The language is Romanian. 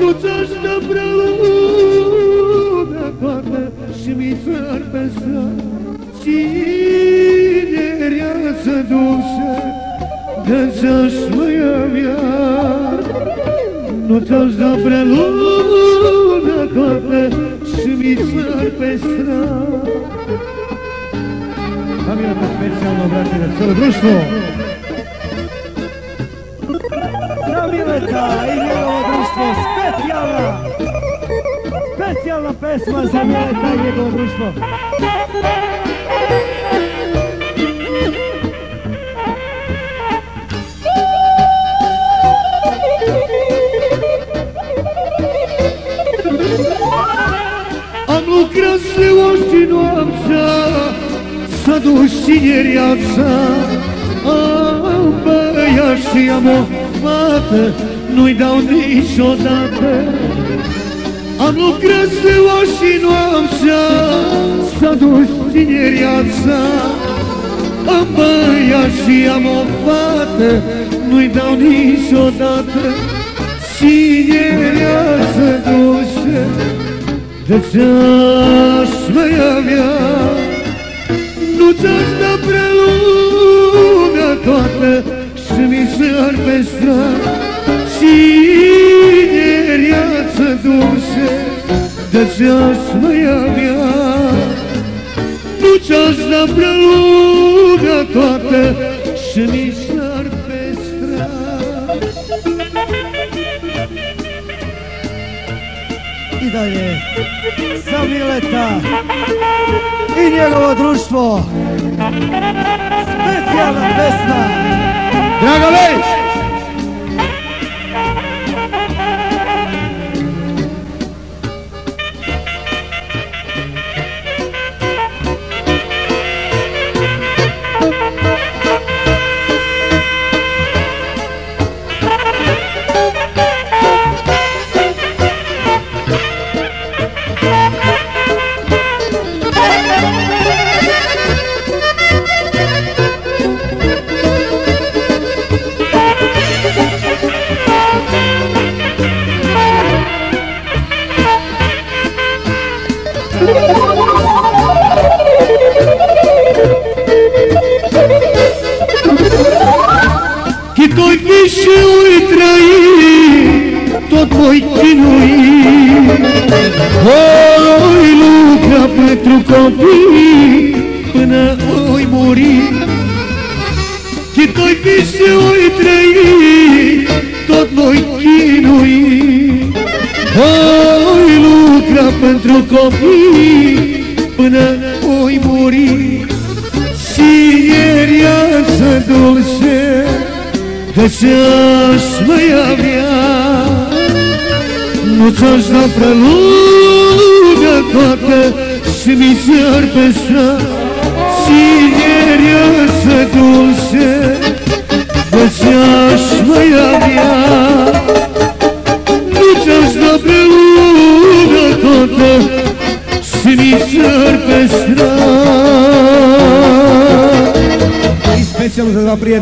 Luțaș de prelume toată și mi-ți-ar pesa Cinerea să duce de ceașmăia mea Luțaș de da prelume toată și mi-ți-ar pesa Pamiętam specjalną brakierę, co wyszło! Robimy to i miało drużstwo негово друштво специјална специјална песма за Милета и негово друштво. Am lucrat ziua și noaptea S-a dus tinereața Am băiat și am o fată Nu-i dau niciodată. Am lucrat ziua și noaptea S-a dus tinereața Am băiat și am o fată Nu-i dau niciodată. Tinerea să duce? De ce-aș mai avea Nu ți-aș da prea lumea toată Și mi se ar pe stradă sinje rjaca duše da se osmajam ja Buća zna preluga to te pestra I dalje sa Mileta i njegovo društvo Specijalna pesma Dragović! Dragović! Că tot vișeul trăi, tot voi chinui Voi lucra pentru copii, până voi Que Că tot vișeul e tot voi chinui Voi pentru copii până oi muri. Sineria să dulce de ce-aș mai avea Nu ți-aș da prea lumea toată Și mi se-ar pesa Sineria să dulce de ce-aș mai avea Ayrıca bu sözü apriye.